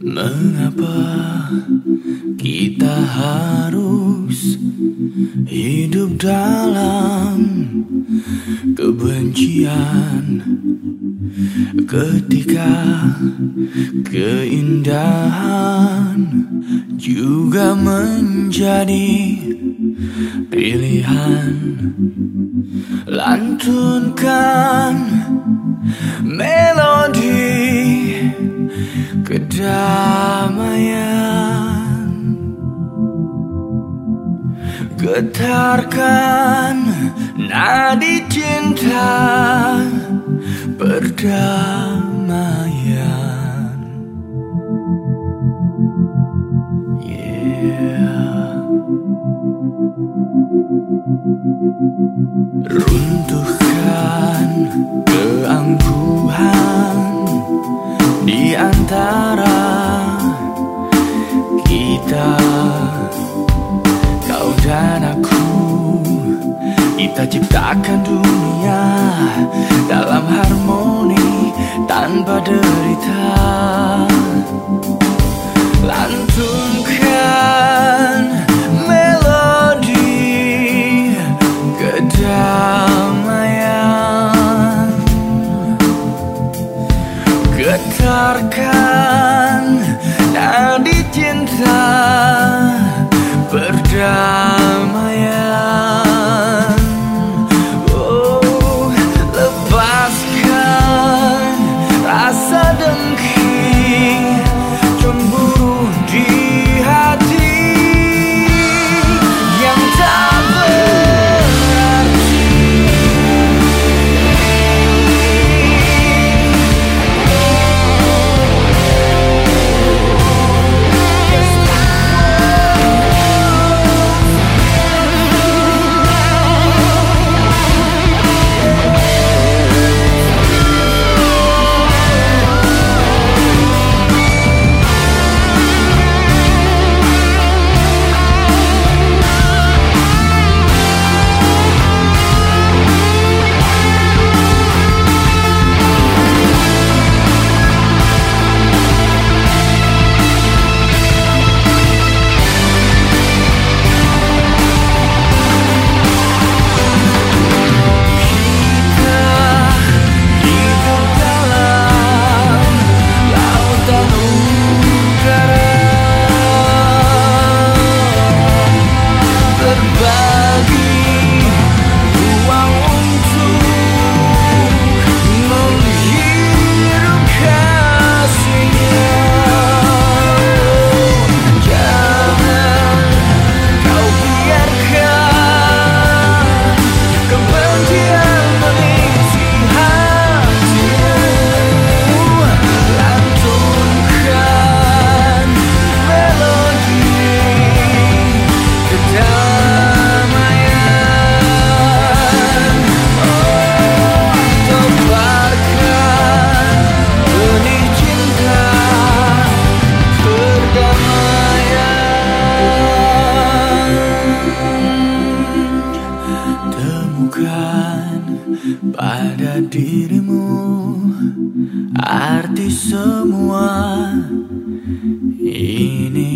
Mengapa kita harus hidup dalam kebencian ketika keindahan juga menjadi pilihan. Lantunkan melodi kedamaian. Getarkan nadi cinta perdamaian runtuhkan keangkuhan di antara kita. Kau dan aku kita ciptakan dunia dalam harmoni tanpa derita getarkan nadi cinta pada dirimu arti semua ini.